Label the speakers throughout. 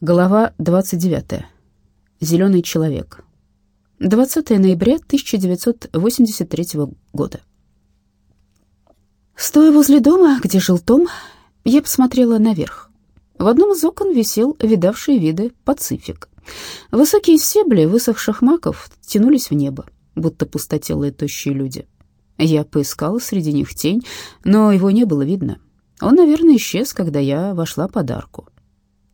Speaker 1: Глава 29. Зеленый человек. 20 ноября 1983 года. Стоя возле дома, где жил Том, я посмотрела наверх. В одном из окон висел видавший виды пацифик. Высокие стебли высохших маков тянулись в небо, будто пустотелые тощие люди. Я поискала среди них тень, но его не было видно. Он, наверное, исчез, когда я вошла под арку.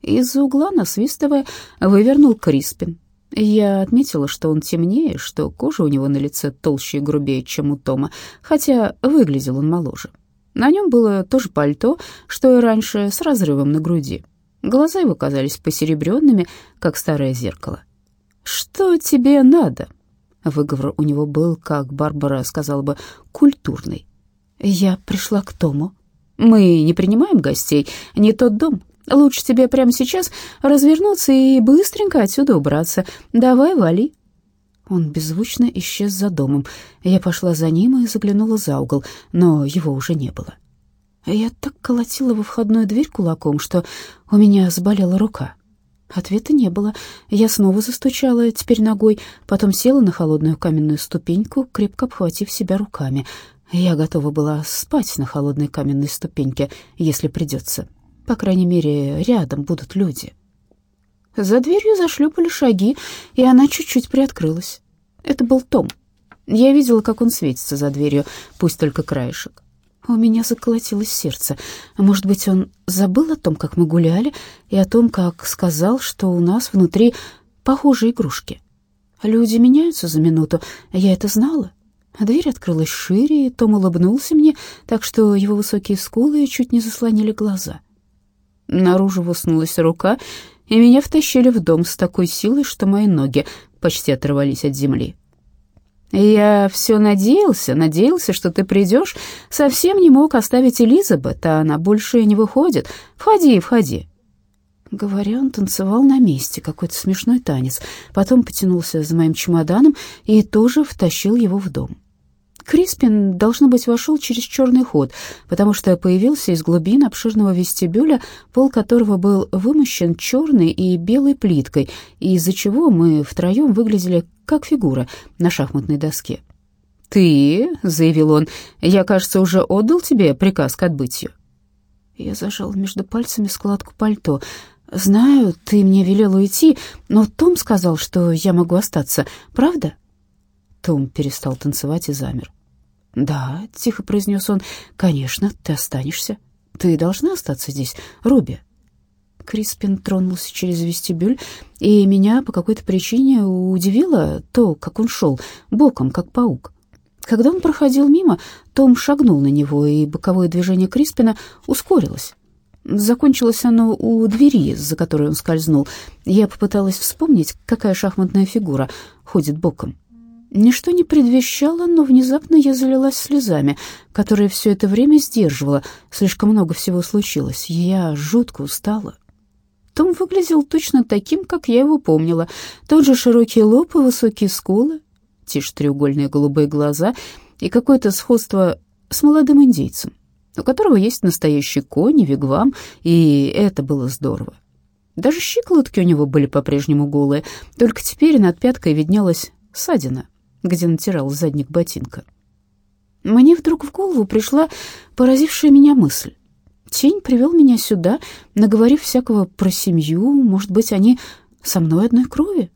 Speaker 1: Из-за угла, насвистывая, вывернул Криспин. Я отметила, что он темнее, что кожа у него на лице толще и грубее, чем у Тома, хотя выглядел он моложе. На нем было то же пальто, что и раньше, с разрывом на груди. Глаза его казались посеребренными, как старое зеркало. «Что тебе надо?» Выговор у него был, как Барбара сказала бы, культурный. «Я пришла к Тому». «Мы не принимаем гостей, не тот дом. Лучше тебе прямо сейчас развернуться и быстренько отсюда убраться. Давай, вали». Он беззвучно исчез за домом. Я пошла за ним и заглянула за угол, но его уже не было. Я так колотила во входную дверь кулаком, что у меня заболела рука. Ответа не было. Я снова застучала, теперь ногой, потом села на холодную каменную ступеньку, крепко обхватив себя руками. Я готова была спать на холодной каменной ступеньке, если придется. По крайней мере, рядом будут люди. За дверью зашлепали шаги, и она чуть-чуть приоткрылась. Это был Том. Я видела, как он светится за дверью, пусть только краешек. У меня заколотилось сердце. А может быть, он забыл о том, как мы гуляли, и о том, как сказал, что у нас внутри похожие игрушки. Люди меняются за минуту, я это знала. Дверь открылась шире, и Том улыбнулся мне, так что его высокие скулы чуть не заслонили глаза. Наружу высунулась рука, и меня втащили в дом с такой силой, что мои ноги почти оторвались от земли. «Я все надеялся, надеялся, что ты придешь. Совсем не мог оставить Элизабет, а она больше не выходит. Входи, входи». Говоря, он танцевал на месте, какой-то смешной танец. Потом потянулся за моим чемоданом и тоже втащил его в дом. Криспин, должно быть, вошел через черный ход, потому что появился из глубин обширного вестибюля, пол которого был вымощен черной и белой плиткой, из-за чего мы втроем выглядели как фигура на шахматной доске. «Ты», — заявил он, — «я, кажется, уже отдал тебе приказ к отбытию». Я зажал между пальцами складку пальто. «Знаю, ты мне велел уйти, но Том сказал, что я могу остаться, правда?» Том перестал танцевать и замер. «Да», — тихо произнес он, — «конечно, ты останешься. Ты должна остаться здесь, Руби». Криспин тронулся через вестибюль, и меня по какой-то причине удивило то, как он шел, боком, как паук. Когда он проходил мимо, Том шагнул на него, и боковое движение Криспина ускорилось. Закончилось оно у двери, за которой он скользнул. Я попыталась вспомнить, какая шахматная фигура ходит боком. Ничто не предвещало, но внезапно я залилась слезами, которые все это время сдерживала. Слишком много всего случилось. Я жутко устала. Том выглядел точно таким, как я его помнила. Тот же широкий лоб и высокие скулы, те же треугольные голубые глаза и какое-то сходство с молодым индейцем, у которого есть настоящий конь и вигвам, и это было здорово. Даже щиколотки у него были по-прежнему голые, только теперь над пяткой виднелась ссадина где натирал задник ботинка. Мне вдруг в голову пришла поразившая меня мысль. Тень привел меня сюда, наговорив всякого про семью. Может быть, они со мной одной крови?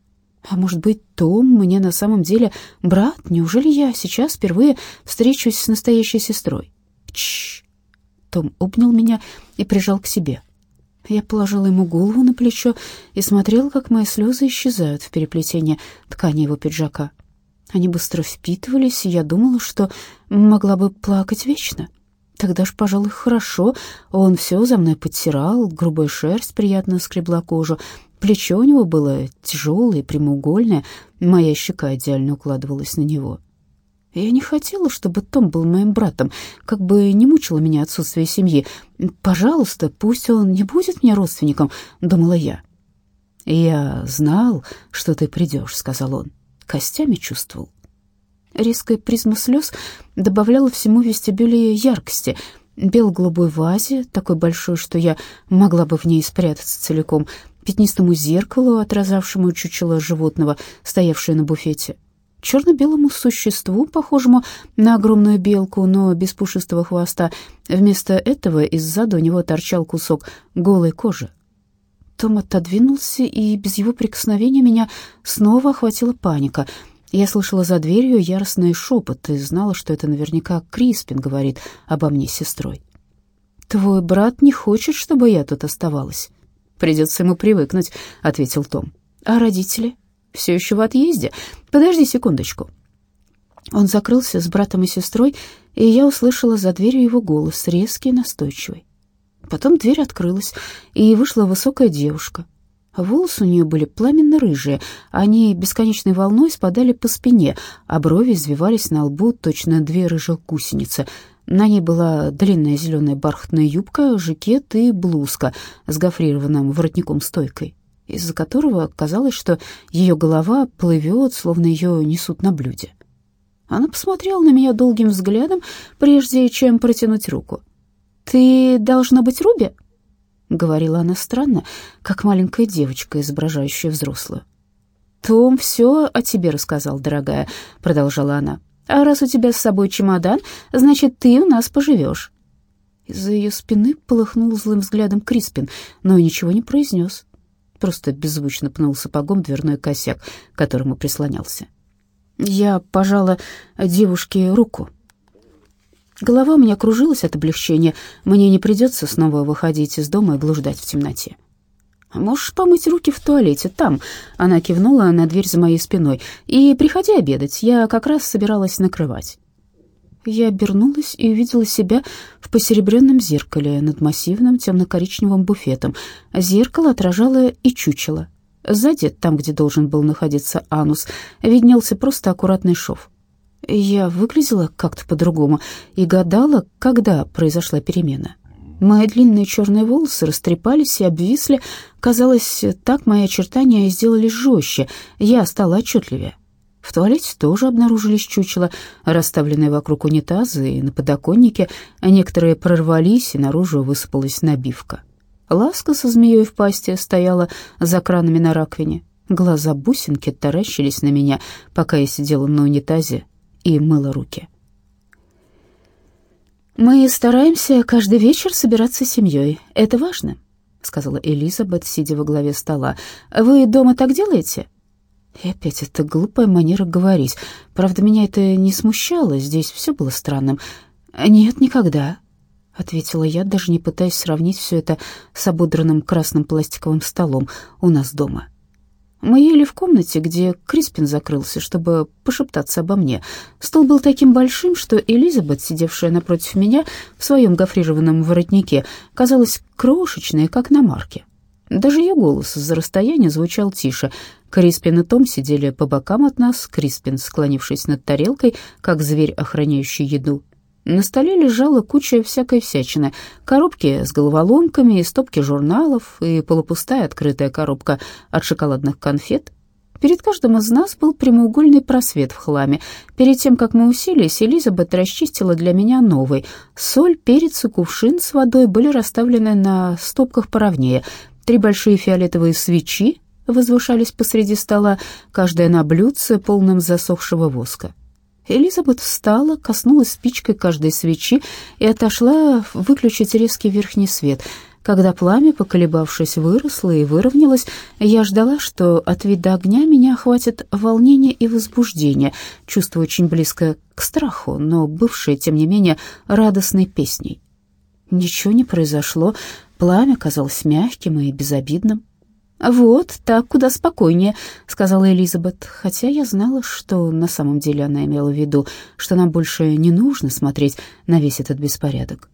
Speaker 1: А может быть, Том мне на самом деле брат? Неужели я сейчас впервые встречусь с настоящей сестрой? Чш! Том обнял меня и прижал к себе. Я положила ему голову на плечо и смотрела, как мои слезы исчезают в переплетении ткани его пиджака. Они быстро впитывались, и я думала, что могла бы плакать вечно. Тогда ж, пожалуй, хорошо. Он все за мной подтирал, грубая шерсть приятно скребла кожу. Плечо у него было тяжелое, прямоугольное, моя щека идеально укладывалась на него. Я не хотела, чтобы Том был моим братом, как бы не мучило меня отсутствие семьи. «Пожалуйста, пусть он не будет мне родственником», — думала я. «Я знал, что ты придешь», — сказал он костями чувствовал. Резкая призма слез добавляла всему вестибюле яркости. бело-голубой вазе, такой большой, что я могла бы в ней спрятаться целиком, пятнистому зеркалу, отражавшему чучело животного, стоявшее на буфете, черно-белому существу, похожему на огромную белку, но без пушистого хвоста. Вместо этого из-зада у него торчал кусок голой кожи. Том отодвинулся, и без его прикосновения меня снова охватила паника. Я слышала за дверью яростный шепот и знала, что это наверняка Криспин говорит обо мне с сестрой. «Твой брат не хочет, чтобы я тут оставалась». «Придется ему привыкнуть», — ответил Том. «А родители?» «Все еще в отъезде. Подожди секундочку». Он закрылся с братом и сестрой, и я услышала за дверью его голос, резкий и настойчивый. Потом дверь открылась, и вышла высокая девушка. Волосы у нее были пламенно-рыжие, они бесконечной волной спадали по спине, а брови извивались на лбу точно две рыжих гусеницы. На ней была длинная зеленая бархатная юбка, жакет и блузка с гофрированным воротником-стойкой, из-за которого казалось, что ее голова плывет, словно ее несут на блюде. Она посмотрела на меня долгим взглядом, прежде чем протянуть руку. «Ты должна быть Руби?» — говорила она странно, как маленькая девочка, изображающая взрослую. «Том все о тебе рассказал, дорогая», — продолжала она. «А раз у тебя с собой чемодан, значит, ты у нас поживешь». Из-за ее спины полыхнул злым взглядом Криспин, но ничего не произнес. Просто беззвучно пнул сапогом дверной косяк, к которому прислонялся. Я пожала девушке руку. Голова у меня кружилась от облегчения. Мне не придется снова выходить из дома и блуждать в темноте. «Можешь помыть руки в туалете, там», — она кивнула на дверь за моей спиной. «И приходи обедать, я как раз собиралась накрывать». Я обернулась и увидела себя в посеребренном зеркале над массивным темно-коричневым буфетом. Зеркало отражало и чучело. Сзади, там, где должен был находиться анус, виднелся просто аккуратный шов. Я выглядела как-то по-другому и гадала, когда произошла перемена. Мои длинные черные волосы растрепались и обвисли. Казалось, так мои очертания сделались жестче, я стала отчетливее. В туалете тоже обнаружились чучела, расставленные вокруг унитаза и на подоконнике. Некоторые прорвались, и наружу высыпалась набивка. Ласка со змеей в пасти стояла за кранами на раковине. Глаза бусинки таращились на меня, пока я сидела на унитазе и мыла руки. «Мы стараемся каждый вечер собираться с семьей. Это важно», — сказала Элизабет, сидя во главе стола. «Вы дома так делаете?» И опять эта глупая манера говорить. Правда, меня это не смущало, здесь все было странным. «Нет, никогда», — ответила я, даже не пытаясь сравнить все это с ободранным красным пластиковым столом у нас дома. Мы ели в комнате, где Криспин закрылся, чтобы пошептаться обо мне. Стол был таким большим, что Элизабет, сидевшая напротив меня в своем гофрированном воротнике, казалась крошечной, как на марке. Даже ее голос из-за расстояния звучал тише. Криспин и Том сидели по бокам от нас, Криспин, склонившись над тарелкой, как зверь, охраняющий еду, на столе лежала куча всякой всячины, коробки с головоломками, стопки журналов и полупустая открытая коробка от шоколадных конфет. Перед каждым из нас был прямоугольный просвет в хламе. Перед тем, как мы уселись, Элизабет расчистила для меня новый. Соль, перец и кувшин с водой были расставлены на стопках поровнее. Три большие фиолетовые свечи возвышались посреди стола, каждая на блюдце, полном засохшего воска. Элизабет встала, коснулась спичкой каждой свечи и отошла выключить резкий верхний свет. Когда пламя, поколебавшись, выросло и выровнялось, я ждала, что от вида огня меня охватит волнение и возбуждение, чувство очень близкое к страху, но бывшее, тем не менее, радостной песней. Ничего не произошло, пламя казалось мягким и безобидным. «Вот, так куда спокойнее», — сказала Элизабет, хотя я знала, что на самом деле она имела в виду, что нам больше не нужно смотреть на весь этот беспорядок.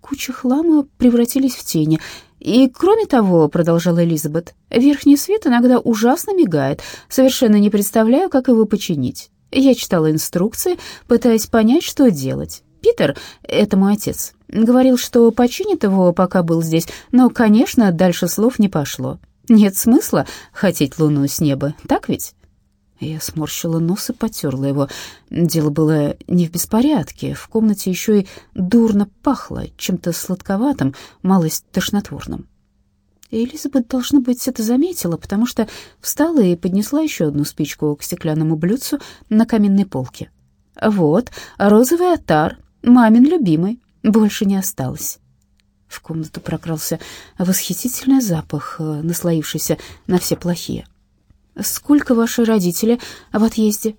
Speaker 1: Куча хлама превратились в тени. «И кроме того», — продолжала Элизабет, — «верхний свет иногда ужасно мигает. Совершенно не представляю, как его починить. Я читала инструкции, пытаясь понять, что делать. Питер, это мой отец, говорил, что починит его, пока был здесь, но, конечно, дальше слов не пошло. Нет смысла хотеть луну с неба, так ведь? Я сморщила нос и потерла его. Дело было не в беспорядке. В комнате еще и дурно пахло, чем-то сладковатым, малость тошнотворным. Элизабет, должно быть, это заметила, потому что встала и поднесла еще одну спичку к стеклянному блюдцу на каминной полке. «Вот, розовый отар, мамин любимый, больше не осталось». В комнату прокрался восхитительный запах, э, наслоившийся на все плохие. «Сколько ваши родители в отъезде?»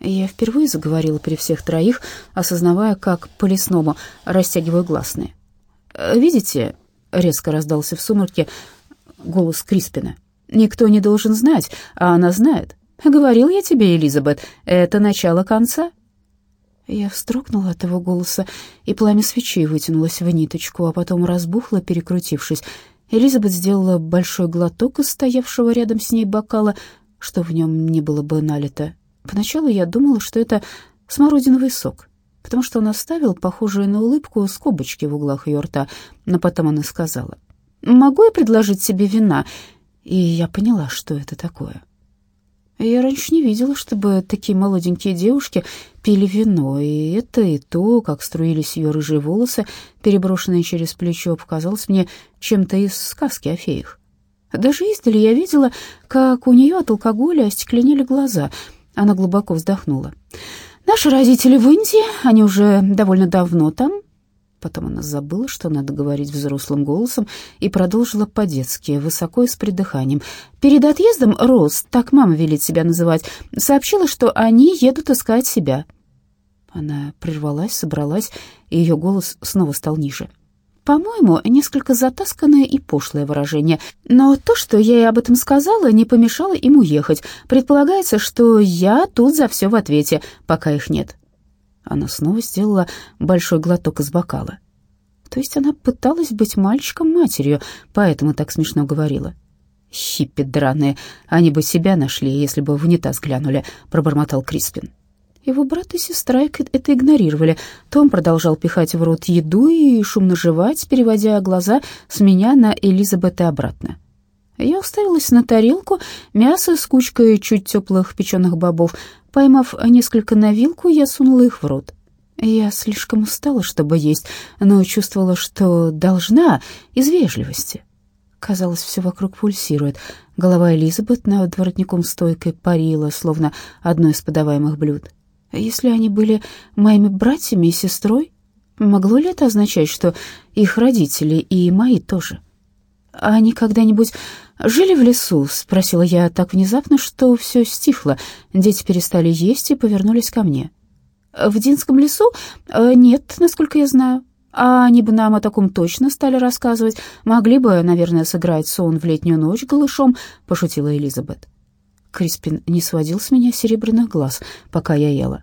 Speaker 1: Я впервые заговорила при всех троих, осознавая, как по-лесному растягиваю гласные. «Видите?» — резко раздался в сумерке голос Криспина. «Никто не должен знать, а она знает. Говорил я тебе, Элизабет, это начало конца». Я вздрогнула от его голоса, и пламя свечи вытянулось в ниточку, а потом разбухло, перекрутившись. Элизабет сделала большой глоток из стоявшего рядом с ней бокала, что в нем не было бы налито. Поначалу я думала, что это смородиновый сок, потому что он оставил похожую на улыбку скобочки в углах ее рта, но потом она сказала, «Могу я предложить себе вина?» И я поняла, что это такое. Я раньше не видела, чтобы такие молоденькие девушки пили вино, и это, и то, как струились ее рыжие волосы, переброшенные через плечо, показалось мне чем-то из сказки о феях. Даже издали я видела, как у нее от алкоголя остекленели глаза. Она глубоко вздохнула. «Наши родители в Индии, они уже довольно давно там, Потом она забыла, что надо говорить взрослым голосом, и продолжила по-детски, высоко и с придыханием. Перед отъездом Роз, так мама велит себя называть, сообщила, что они едут искать себя. Она прервалась, собралась, и ее голос снова стал ниже. По-моему, несколько затасканное и пошлое выражение. Но то, что я ей об этом сказала, не помешало им уехать. Предполагается, что я тут за все в ответе, пока их нет. Она снова сделала большой глоток из бокала. То есть она пыталась быть мальчиком-матерью, поэтому так смешно говорила. «Хиппи драные, они бы себя нашли, если бы в унитаз глянули», — пробормотал Криспин. Его брат и сестра это игнорировали. Том продолжал пихать в рот еду и шумно жевать, переводя глаза с меня на Элизабет и обратно. Я уставилась на тарелку, мясо с кучкой чуть теплых печеных бобов. Поймав несколько на вилку, я сунула их в рот. Я слишком устала, чтобы есть, но чувствовала, что должна, из вежливости. Казалось, все вокруг пульсирует. Голова Элизабет над воротником стойкой парила, словно одно из подаваемых блюд. Если они были моими братьями и сестрой, могло ли это означать, что их родители и мои тоже? А они когда-нибудь жили в лесу?» — спросила я так внезапно, что все стихло. Дети перестали есть и повернулись ко мне. «В Динском лесу? Э, нет, насколько я знаю. А они бы нам о таком точно стали рассказывать. Могли бы, наверное, сыграть сон в летнюю ночь голышом», — пошутила Элизабет. Криспин не сводил с меня серебряных глаз, пока я ела.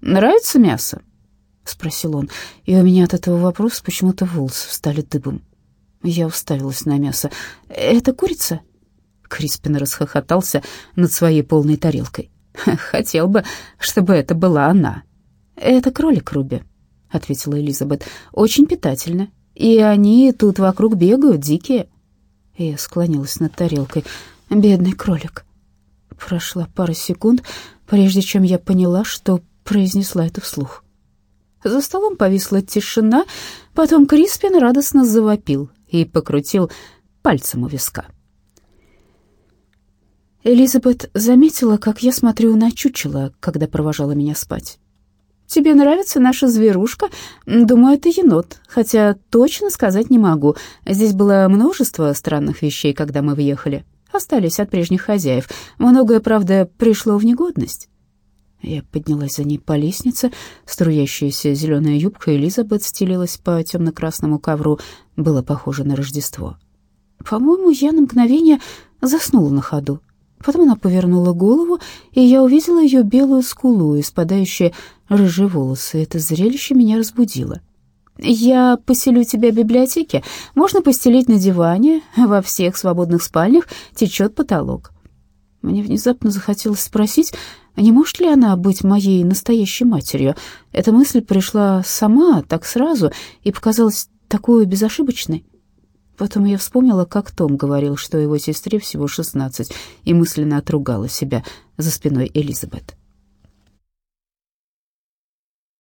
Speaker 1: «Нравится мясо?» — спросил он, и у меня от этого вопроса почему-то волосы встали дыбом. Я уставилась на мясо. «Это курица?» Криспин расхохотался над своей полной тарелкой. «Хотел бы, чтобы это была она». «Это кролик Руби», — ответила Элизабет. «Очень питательно. И они тут вокруг бегают, дикие». Я склонилась над тарелкой. «Бедный кролик». Прошла пара секунд, прежде чем я поняла, что произнесла это вслух. За столом повисла тишина, потом Криспин радостно завопил и покрутил пальцем у виска. Элизабет заметила, как я смотрю на чучело, когда провожала меня спать. «Тебе нравится наша зверушка? Думаю, это енот, хотя точно сказать не могу. Здесь было множество странных вещей, когда мы въехали. Остались от прежних хозяев. Многое, правда, пришло в негодность». Я поднялась за ней по лестнице. Струящаяся зеленая юбка Элизабет стелилась по темно-красному ковру. Было похоже на Рождество. По-моему, я на мгновение заснула на ходу. Потом она повернула голову, и я увидела ее белую скулу и спадающие рыжие волосы. Это зрелище меня разбудило. «Я поселю тебя в библиотеке. Можно постелить на диване. Во всех свободных спальнях течет потолок». Мне внезапно захотелось спросить, а не может ли она быть моей настоящей матерью? Эта мысль пришла сама, так сразу, и показалась такой безошибочной. Потом я вспомнила, как Том говорил, что его сестре всего шестнадцать, и мысленно отругала себя за спиной Элизабет.